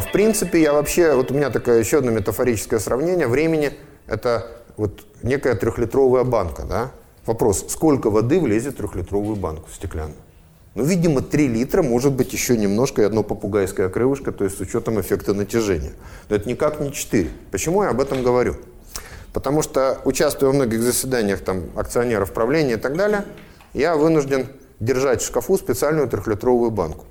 В принципе я вообще, вот у меня такое еще одно метафорическое сравнение времени, это вот некая трехлитровая банка, да? Вопрос, сколько воды влезет в трехлитровую банку стеклянную? Ну, видимо, 3 литра, может быть, еще немножко и одно попугайское крылышко, то есть с учетом эффекта натяжения. Но это никак не 4. Почему я об этом говорю? Потому что, участвуя в многих заседаниях там, акционеров правления и так далее, я вынужден держать в шкафу специальную трехлитровую банку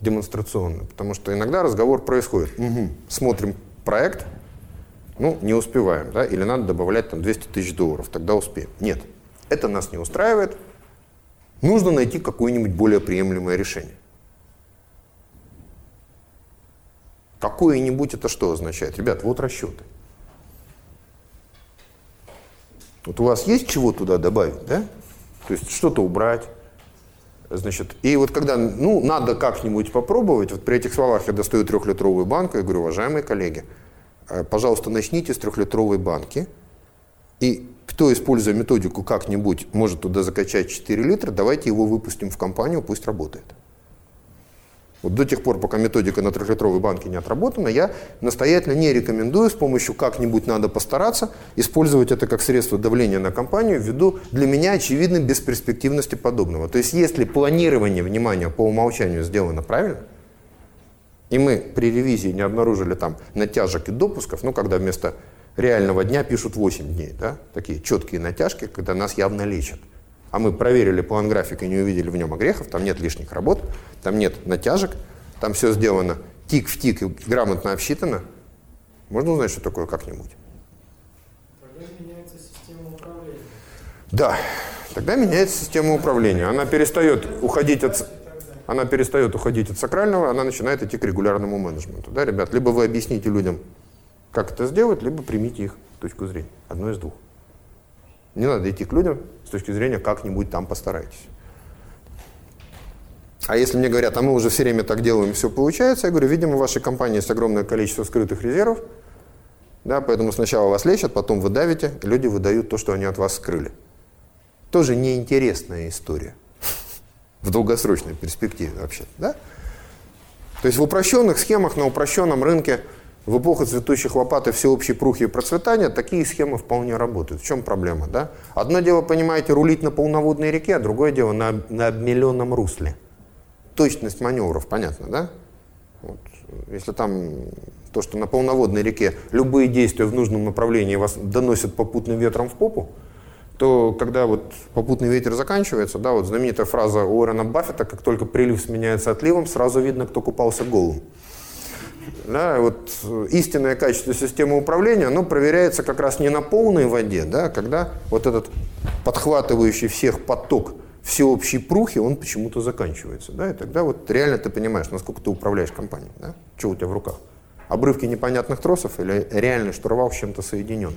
демонстрационную. Потому что иногда разговор происходит. Угу. Смотрим проект, ну, не успеваем, да, или надо добавлять там 200 тысяч долларов, тогда успеем. Нет, это нас не устраивает, нужно найти какое-нибудь более приемлемое решение. Какое-нибудь это что означает? Ребят, вот расчеты. Вот у вас есть чего туда добавить, да? То есть что-то убрать. Значит, и вот когда, ну, надо как-нибудь попробовать, вот при этих словах я достаю трехлитровую банку и говорю, уважаемые коллеги, э, пожалуйста, начните с трехлитровой банки, и кто, используя методику как-нибудь, может туда закачать 4 литра, давайте его выпустим в компанию, пусть работает. Вот до тех пор, пока методика на трехлитровой банке не отработана, я настоятельно не рекомендую с помощью как-нибудь надо постараться использовать это как средство давления на компанию ввиду для меня очевидной бесперспективности подобного. То есть если планирование внимания по умолчанию сделано правильно, и мы при ревизии не обнаружили там натяжек и допусков, ну когда вместо реального дня пишут 8 дней, да, такие четкие натяжки, когда нас явно лечат – а мы проверили план графика и не увидели в нем огрехов, там нет лишних работ, там нет натяжек, там все сделано тик в тик и грамотно обсчитано, можно узнать, что такое как-нибудь? Тогда меняется система управления. Да, тогда меняется система управления. Она перестает уходить от... Она перестает уходить от сакрального, она начинает идти к регулярному менеджменту. Да, ребят, либо вы объясните людям, как это сделать, либо примите их точку зрения. Одно из двух. Не надо идти к людям с точки зрения как-нибудь там постарайтесь. А если мне говорят, а мы уже все время так делаем, все получается, я говорю, видимо, в вашей компании есть огромное количество скрытых резервов, да, поэтому сначала вас лечат, потом вы давите, люди выдают то, что они от вас скрыли. Тоже неинтересная история в долгосрочной перспективе вообще, да? То есть в упрощенных схемах на упрощенном рынке – в эпоху цветущих лопат и всеобщей прухи и процветания такие схемы вполне работают. В чем проблема? Да? Одно дело, понимаете, рулить на полноводной реке, а другое дело на, на обмеленном русле. Точность маневров, понятно, да? Вот. Если там то, что на полноводной реке любые действия в нужном направлении вас доносят попутным ветром в попу, то когда вот попутный ветер заканчивается, да, вот знаменитая фраза Уоррена Баффета, как только прилив сменяется отливом, сразу видно, кто купался голым. Да, вот истинное качество системы управления, оно проверяется как раз не на полной воде, да, когда вот этот подхватывающий всех поток всеобщей прухи, он почему-то заканчивается. Да, и тогда вот реально ты понимаешь, насколько ты управляешь компанией, да, что у тебя в руках. Обрывки непонятных тросов или реальный штурвал с чем-то соединенный.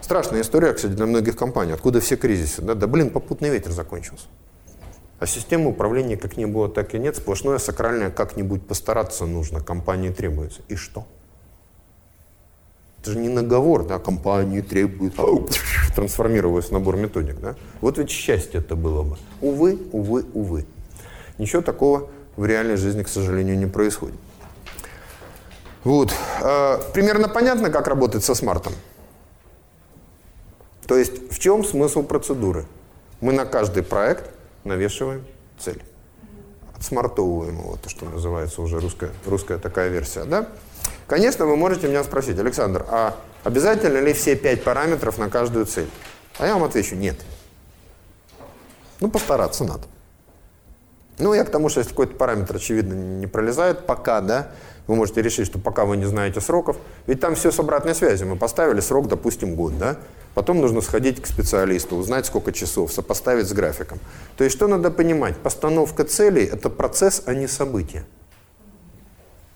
Страшная история, кстати, для многих компаний. Откуда все кризисы? Да, да блин, попутный ветер закончился. А система управления как не было, так и нет. Сплошное сакральное как-нибудь постараться нужно, компании требуется. И что? Это же не наговор, да, компании требует, трансформировалась в набор методик, да. Вот ведь счастье это было бы. Увы, увы, увы. Ничего такого в реальной жизни, к сожалению, не происходит. Вот. Э, примерно понятно, как работать со смартом? То есть в чем смысл процедуры? Мы на каждый проект навешиваем цель. Отсмартовываем его, то, что называется уже русская, русская такая версия. Да? Конечно, вы можете меня спросить, Александр, а обязательно ли все пять параметров на каждую цель? А я вам отвечу, нет. Ну, постараться надо. Ну, я к тому, что если какой-то параметр, очевидно, не пролезает пока, да, вы можете решить, что пока вы не знаете сроков, ведь там все с обратной связью. Мы поставили срок, допустим, год, да, Потом нужно сходить к специалисту, узнать, сколько часов, сопоставить с графиком. То есть что надо понимать? Постановка целей – это процесс, а не событие.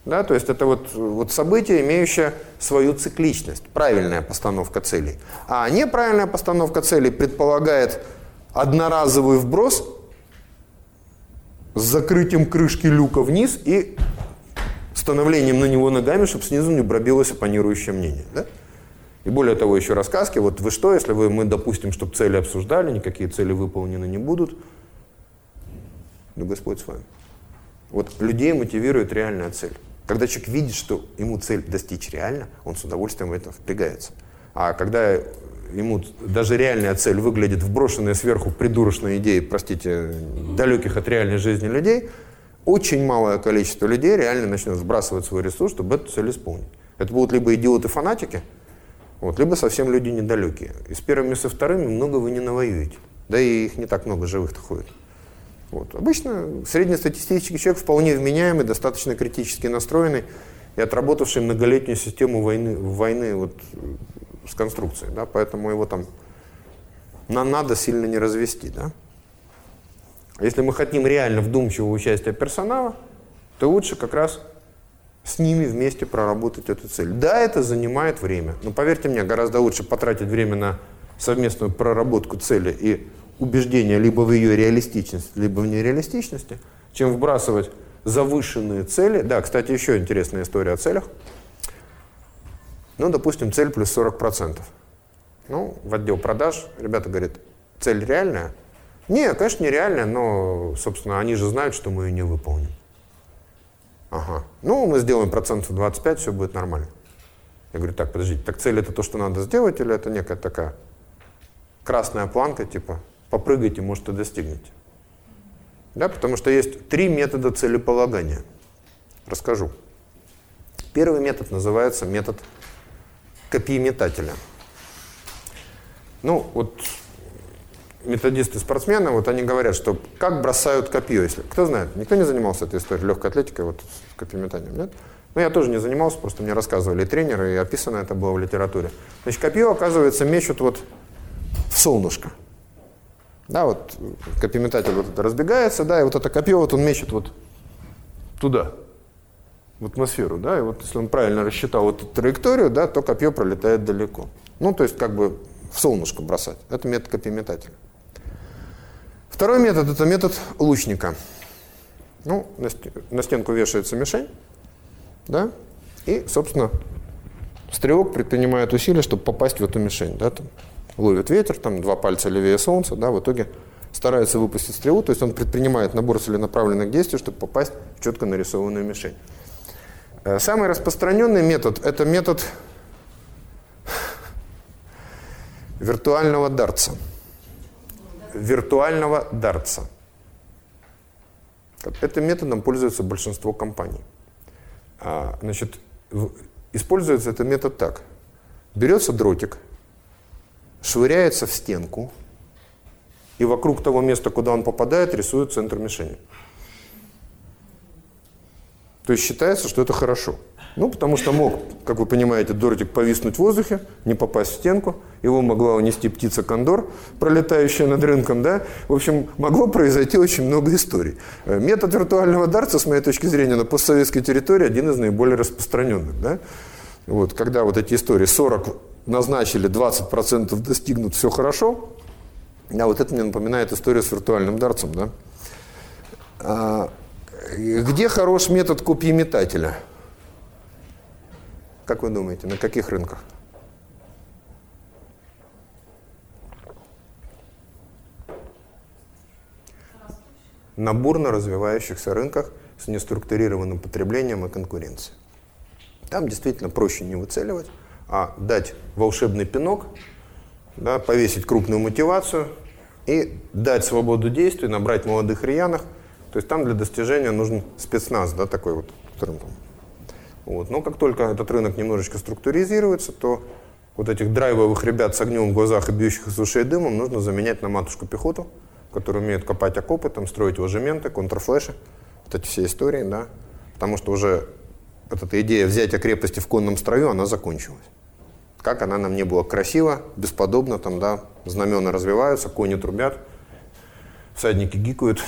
Да, то есть это вот, вот событие, имеющее свою цикличность, правильная постановка целей. А неправильная постановка целей предполагает одноразовый вброс с закрытием крышки люка вниз и становлением на него ногами, чтобы снизу не пробилось оппонирующее мнение. Да? И более того, еще рассказки, вот вы что, если вы, мы допустим, чтобы цели обсуждали, никакие цели выполнены не будут, да Господь с вами. Вот людей мотивирует реальная цель. Когда человек видит, что ему цель достичь реально, он с удовольствием в это впрягается. А когда ему даже реальная цель выглядит вброшенная сверху придурочной идеей, простите, далеких от реальной жизни людей, очень малое количество людей реально начнет сбрасывать свой ресурс, чтобы эту цель исполнить. Это будут либо идиоты-фанатики, вот, либо совсем люди недалекие. И с первыми, и со вторыми много вы не навоюете. Да и их не так много живых-то ходит. Вот. Обычно среднестатистический человек вполне вменяемый, достаточно критически настроенный и отработавший многолетнюю систему войны, войны вот, с конструкцией. Да? Поэтому его там нам надо сильно не развести. Да? Если мы хотим реально вдумчивого участия персонала, то лучше как раз с ними вместе проработать эту цель. Да, это занимает время, но поверьте мне, гораздо лучше потратить время на совместную проработку цели и убеждения либо в ее реалистичности, либо в нереалистичности, чем вбрасывать завышенные цели. Да, кстати, еще интересная история о целях. Ну, допустим, цель плюс 40%. Ну, в отдел продаж ребята говорят, цель реальная? Не, конечно, нереальная, но, собственно, они же знают, что мы ее не выполним. Ага. Ну, мы сделаем процентов 25, все будет нормально. Я говорю, так, подождите, так цель это то, что надо сделать, или это некая такая красная планка, типа, попрыгайте, может, и достигнете. Да, потому что есть три метода целеполагания. Расскажу. Первый метод называется метод копьеметателя. Ну, вот методисты-спортсмены, вот они говорят, что как бросают копье, если... Кто знает? Никто не занимался этой историей легкой атлетикой, вот с копьеметанием, нет? Ну, я тоже не занимался, просто мне рассказывали тренеры, и описано это было в литературе. Значит, копье, оказывается, мечут вот в солнышко. Да, вот копьеметатель вот разбегается, да, и вот это копье вот он мечет вот туда, в атмосферу, да, и вот если он правильно рассчитал эту траекторию, да, то копье пролетает далеко. Ну, то есть как бы в солнышко бросать. Это метод копьеметателя. Второй метод – это метод лучника. Ну, на стенку вешается мишень, да, и, собственно, стрелок предпринимает усилия, чтобы попасть в эту мишень, да, там, ловит ветер, там два пальца левее солнца, да, в итоге старается выпустить стрелу, то есть он предпринимает набор целенаправленных действий, чтобы попасть в четко нарисованную мишень. Э, самый распространенный метод – это метод виртуального дартса. Виртуального дартса. Этим методом пользуется большинство компаний. А, значит, используется этот метод так. Берется дротик, швыряется в стенку, и вокруг того места, куда он попадает, рисует центр мишени. То есть считается, что это хорошо. Ну, потому что мог, как вы понимаете, дротик повиснуть в воздухе, не попасть в стенку. Его могла унести птица-кондор, пролетающая над рынком, да. В общем, могло произойти очень много историй. Э, метод виртуального дарца, с моей точки зрения, на постсоветской территории один из наиболее распространенных, да. Вот, когда вот эти истории 40 назначили 20% достигнут, все хорошо. А вот это мне напоминает историю с виртуальным дарцем. Да? Где хорош метод копьеметателя? Как вы думаете, на каких рынках? На бурно развивающихся рынках с неструктурированным потреблением и конкуренцией. Там действительно проще не выцеливать, а дать волшебный пинок, да, повесить крупную мотивацию и дать свободу действий, набрать молодых рьяных. То есть там для достижения нужен спецназ, да, такой вот. Вот. Но как только этот рынок немножечко структуризируется, то вот этих драйвовых ребят с огнем в глазах и бьющих из ушей дымом нужно заменять на матушку пехоту, которая умеет копать окопы, там, строить ложементы, контрфлеши, вот эти все истории, да, потому что уже вот эта идея взятия крепости в конном строю, она закончилась. Как она нам не была красива, бесподобно, там, да, знамена развиваются, кони трубят, всадники гикают.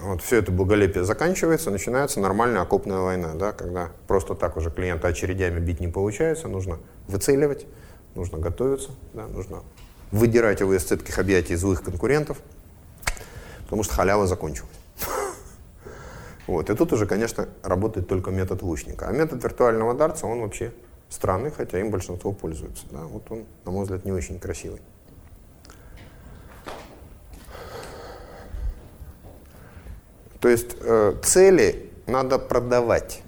Вот все это благолепие заканчивается, начинается нормальная окопная война, да, когда просто так уже клиента очередями бить не получается, нужно выцеливать, нужно готовиться, да, нужно выдирать его из цепких объятий злых конкурентов, потому что халява закончилась. Вот. И тут уже, конечно, работает только метод лучника. А метод виртуального дарца, он вообще странный, хотя им большинство пользуется. Да? Вот он, на мой взгляд, не очень красивый. То есть э, цели надо продавать.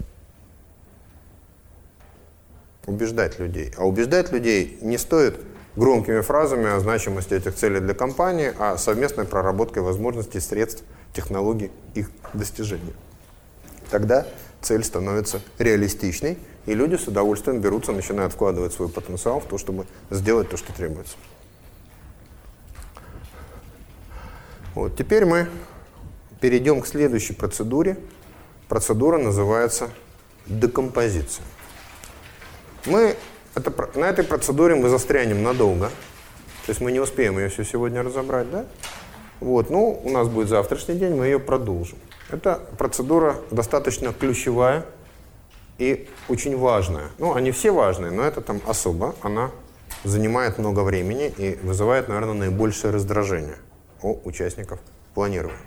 убеждать людей. А убеждать людей не стоит громкими фразами о значимости этих целей для компании, а совместной проработкой возможностей, средств, технологий их достижения. Тогда цель становится реалистичной, и люди с удовольствием берутся, начинают вкладывать свой потенциал в то, чтобы сделать то, что требуется. Вот, теперь мы перейдем к следующей процедуре. Процедура называется декомпозиция. Мы это, на этой процедуре мы застрянем надолго. То есть мы не успеем ее все сегодня разобрать, да? Вот, ну, у нас будет завтрашний день, мы ее продолжим. Эта процедура достаточно ключевая и очень важная. Ну, они все важные, но это там особо. Она занимает много времени и вызывает, наверное, наибольшее раздражение у участников планирования.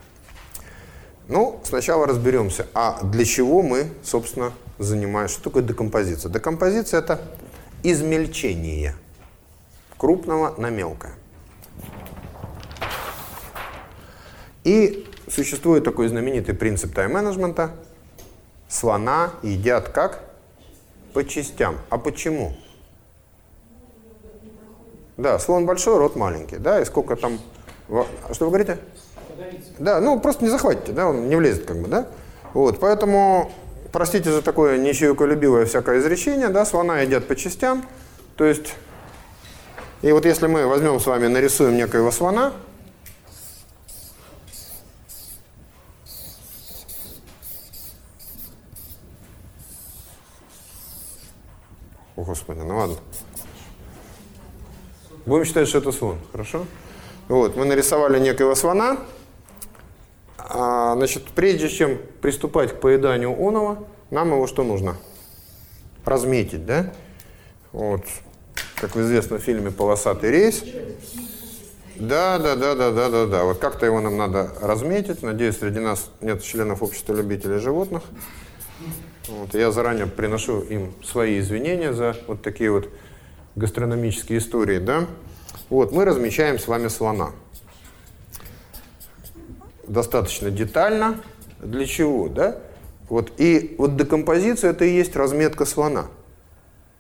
Ну, сначала разберемся, а для чего мы, собственно, занимаемся. Что такое декомпозиция? Декомпозиция – это измельчение крупного на мелкое. И существует такой знаменитый принцип тайм-менеджмента. Слона едят как? По частям. А почему? Да, слон большой, рот маленький. Да, и сколько там... Что вы говорите? Да, ну просто не захватите, да, он не влезет как бы, да. Вот, поэтому, простите за такое нечеловеколюбивое всякое изречение, да, слона едят по частям. То есть, и вот если мы возьмем с вами, нарисуем некоего слона, О, Господи, ну ладно. Будем считать, что это слон, хорошо? Вот, мы нарисовали некоего слона, а, значит, прежде чем приступать к поеданию оного, нам его что нужно? Разметить, да? Вот, как в известном фильме «Полосатый рейс». Да, да, да, да, да, да, да. Вот как-то его нам надо разметить. Надеюсь, среди нас нет членов общества любителей животных. Вот, я заранее приношу им свои извинения за вот такие вот гастрономические истории, да. Вот, мы размечаем с вами слона достаточно детально. Для чего, да? Вот, и вот декомпозиция – это и есть разметка слона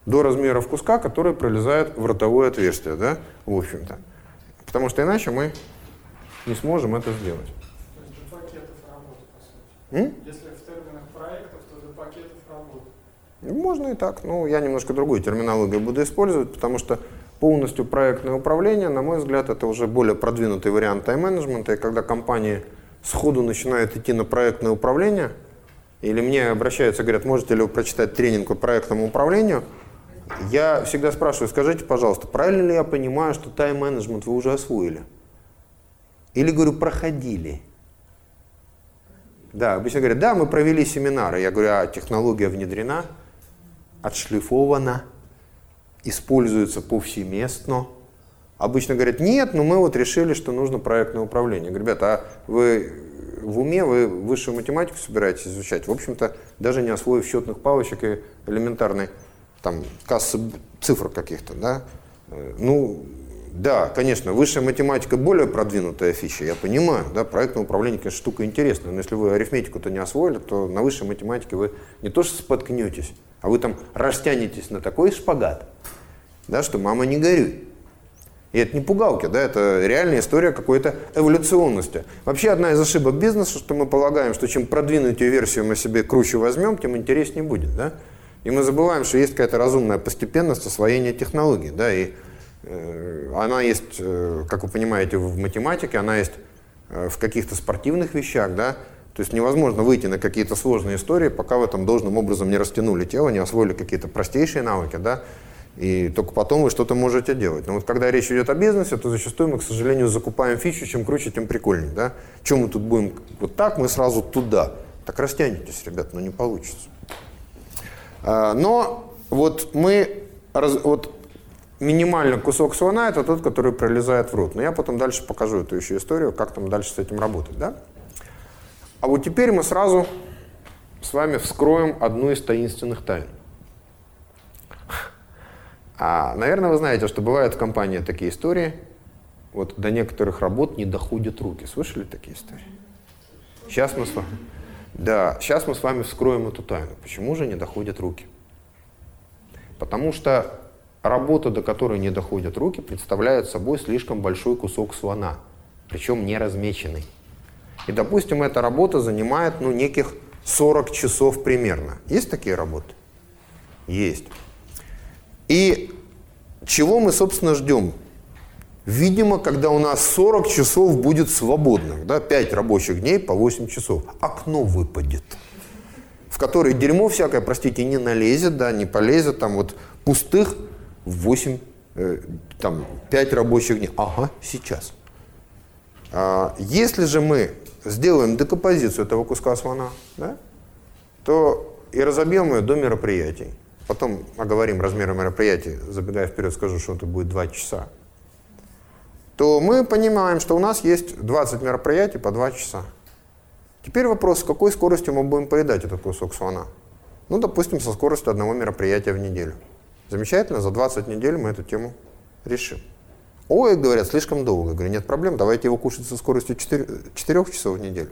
до размеров куска, который пролезает в ротовое отверстие, да, в общем-то. Потому что иначе мы не сможем это сделать. То есть до пакетов работы, по сути. М? Если в терминах проектов, то до пакетов работы. Можно и так. Ну, я немножко другую терминологию буду использовать, потому что полностью проектное управление, на мой взгляд, это уже более продвинутый вариант тайм-менеджмента, и когда компании сходу начинают идти на проектное управление, или мне обращаются, говорят, можете ли вы прочитать тренинг по проектному управлению, я всегда спрашиваю, скажите, пожалуйста, правильно ли я понимаю, что тайм-менеджмент вы уже освоили? Или, говорю, проходили? Да, обычно говорят, да, мы провели семинары. Я говорю, а технология внедрена, отшлифована, используется повсеместно. Обычно говорят, нет, но мы вот решили, что нужно проектное управление. Я говорю, ребята, а вы в уме, вы высшую математику собираетесь изучать? В общем-то, даже не освоив счетных палочек и элементарной там кассы цифр каких-то, да? Ну, да, конечно, высшая математика более продвинутая фича, я понимаю, да, проектное управление, конечно, штука интересная, но если вы арифметику-то не освоили, то на высшей математике вы не то что споткнетесь, а вы там растянетесь на такой шпагат, да, что мама не горюй. И это не пугалки, да, это реальная история какой-то эволюционности. Вообще одна из ошибок бизнеса, что мы полагаем, что чем продвинутую версию мы себе круче возьмем, тем интереснее будет, да. И мы забываем, что есть какая-то разумная постепенность освоения технологий, да, и э, она есть, э, как вы понимаете, в математике, она есть э, в каких-то спортивных вещах, да, то есть невозможно выйти на какие-то сложные истории, пока вы там должным образом не растянули тело, не освоили какие-то простейшие навыки, да, и только потом вы что-то можете делать. Но вот когда речь идет о бизнесе, то зачастую мы, к сожалению, закупаем фичу, чем круче, тем прикольнее. Да? Чем мы тут будем вот так, мы сразу туда. Так растянетесь, ребят, но не получится. А, но вот мы, вот минимальный кусок слона – это тот, который пролезает в рот. Но я потом дальше покажу эту еще историю, как там дальше с этим работать. Да? А вот теперь мы сразу с вами вскроем одну из таинственных тайн. А, наверное, вы знаете, что бывают в компании такие истории. Вот до некоторых работ не доходят руки. Слышали такие истории? Сейчас мы с вами, да, сейчас мы с вами вскроем эту тайну. Почему же не доходят руки? Потому что работа, до которой не доходят руки, представляет собой слишком большой кусок слона, причем не размеченный. И, допустим, эта работа занимает ну, неких 40 часов примерно. Есть такие работы? Есть. И чего мы, собственно, ждем? Видимо, когда у нас 40 часов будет свободных, да, 5 рабочих дней по 8 часов, окно выпадет, в которое дерьмо всякое, простите, не налезет, да, не полезет, там вот пустых 8, э, там 5 рабочих дней. Ага, сейчас. А, если же мы сделаем декомпозицию этого куска слона, да, то и разобьем ее до мероприятий. Потом оговорим размеры мероприятий, забегая вперед, скажу, что это будет 2 часа. То мы понимаем, что у нас есть 20 мероприятий по 2 часа. Теперь вопрос, с какой скоростью мы будем поедать этот кусок слона? Ну, допустим, со скоростью одного мероприятия в неделю. Замечательно, за 20 недель мы эту тему решим. Ой, говорят, слишком долго. Говорю, нет проблем, давайте его кушать со скоростью 4, 4 часов в неделю.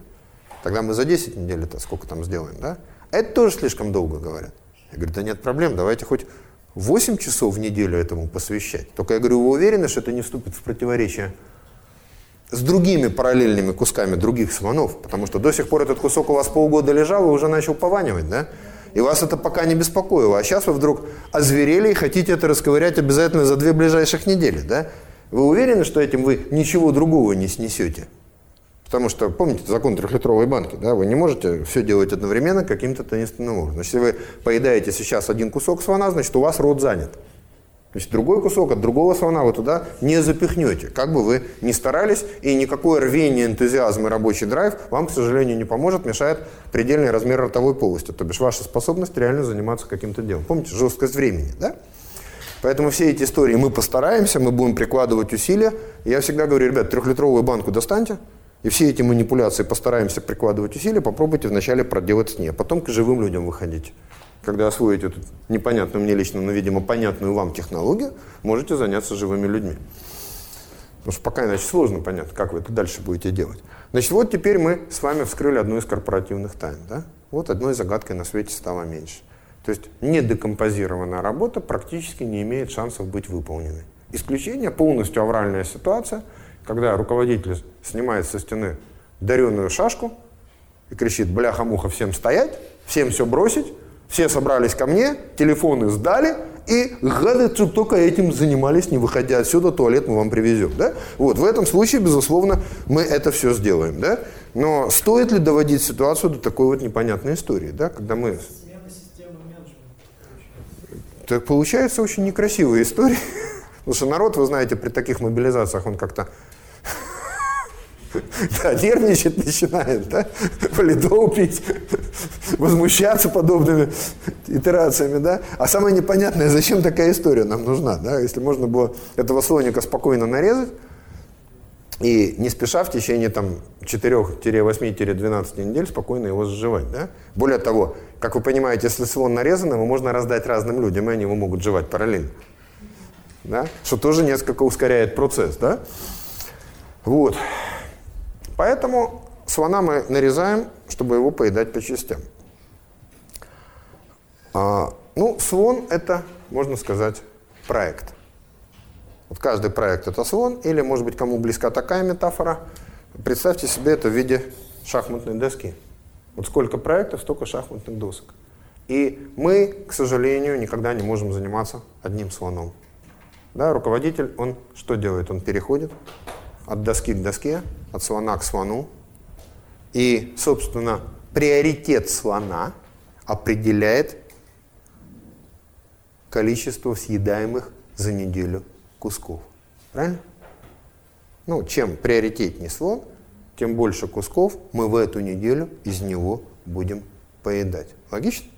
Тогда мы за 10 недель это сколько там сделаем, да? Это тоже слишком долго, говорят. Я говорю, да нет проблем, давайте хоть 8 часов в неделю этому посвящать. Только я говорю, вы уверены, что это не вступит в противоречие с другими параллельными кусками других слонов? Потому что до сих пор этот кусок у вас полгода лежал и уже начал пованивать, да? И вас это пока не беспокоило. А сейчас вы вдруг озверели и хотите это расковырять обязательно за две ближайших недели, да? Вы уверены, что этим вы ничего другого не снесете? Потому что, помните, закон трехлитровой банки, да, вы не можете все делать одновременно каким-то таинственным образом. Если вы поедаете сейчас один кусок слона, значит, у вас рот занят. То есть другой кусок от другого слона вы туда не запихнете. Как бы вы ни старались, и никакое рвение, энтузиазм и рабочий драйв вам, к сожалению, не поможет, мешает предельный размер ротовой полости. То бишь ваша способность реально заниматься каким-то делом. Помните, жесткость времени, да? Поэтому все эти истории мы постараемся, мы будем прикладывать усилия. Я всегда говорю, ребят, трехлитровую банку достаньте, и все эти манипуляции постараемся прикладывать усилия, попробуйте вначале проделать с ней, а потом к живым людям выходить. Когда освоите эту непонятную мне лично, но, видимо, понятную вам технологию, можете заняться живыми людьми. Потому что пока иначе сложно понять, как вы это дальше будете делать. Значит, вот теперь мы с вами вскрыли одну из корпоративных тайн. Да? Вот одной загадкой на свете стало меньше. То есть недекомпозированная работа практически не имеет шансов быть выполненной. Исключение полностью авральная ситуация, когда руководитель снимает со стены дареную шашку и кричит «бляха-муха, всем стоять, всем все бросить, все собрались ко мне, телефоны сдали, и гады только этим занимались, не выходя отсюда, туалет мы вам привезем. Да? Вот, в этом случае, безусловно, мы это все сделаем. Да? Но стоит ли доводить ситуацию до такой вот непонятной истории, да? когда мы так получается очень некрасивая история. Потому что народ, вы знаете, при таких мобилизациях он как-то да, нервничать начинает, да, валидол пить, возмущаться подобными итерациями, да. А самое непонятное, зачем такая история нам нужна, да, если можно было этого слоника спокойно нарезать, и не спеша в течение там 4-8-12 недель спокойно его сживать. Да? Более того, как вы понимаете, если слон нарезан, его можно раздать разным людям, и они его могут жевать параллельно. Да? Что тоже несколько ускоряет процесс. Да? Вот. Поэтому слона мы нарезаем, чтобы его поедать по частям. А, ну, слон это, можно сказать, проект. Вот каждый проект это слон, или, может быть, кому близка такая метафора, представьте себе это в виде шахматной доски. Вот сколько проектов, столько шахматных досок. И мы, к сожалению, никогда не можем заниматься одним слоном. Да, руководитель, он что делает? Он переходит от доски к доске, от слона к слону. И, собственно, приоритет слона определяет количество съедаемых за неделю кусков. Правильно? Ну, чем приоритетнее слон, тем больше кусков мы в эту неделю из него будем поедать. Логично?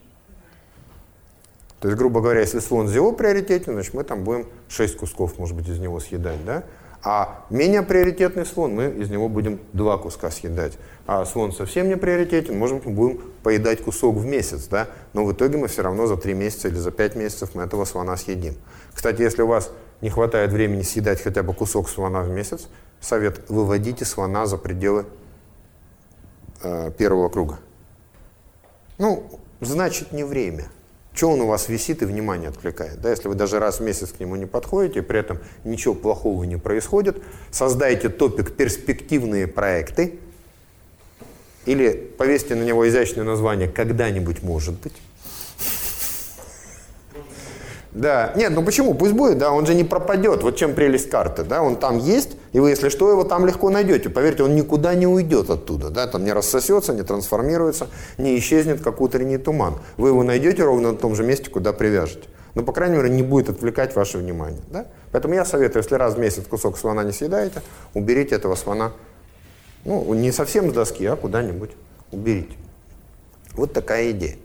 То есть, грубо говоря, если слон зело приоритетен, значит мы там будем 6 кусков, может быть, из него съедать, да? А менее приоритетный слон, мы из него будем 2 куска съедать. А слон совсем не приоритетен, можем будем поедать кусок в месяц, да? Но в итоге мы все равно за 3 месяца или за 5 месяцев мы этого слона съедим. Кстати, если у вас не хватает времени съедать хотя бы кусок слона в месяц, совет – выводите слона за пределы э, первого круга. Ну, значит, не время. Что он у вас висит и внимание отвлекает. Да? Если вы даже раз в месяц к нему не подходите, при этом ничего плохого не происходит, создайте топик «Перспективные проекты» или повесьте на него изящное название «Когда-нибудь может быть». Да, нет, ну почему? Пусть будет, да, он же не пропадет. Вот чем прелесть карты, да, он там есть, и вы, если что, его там легко найдете. Поверьте, он никуда не уйдет оттуда, да, там не рассосется, не трансформируется, не исчезнет, как утренний туман. Вы его найдете ровно на том же месте, куда привяжете. Но, по крайней мере, не будет отвлекать ваше внимание, да. Поэтому я советую, если раз в месяц кусок слона не съедаете, уберите этого слона, ну, не совсем с доски, а куда-нибудь уберите. Вот такая идея.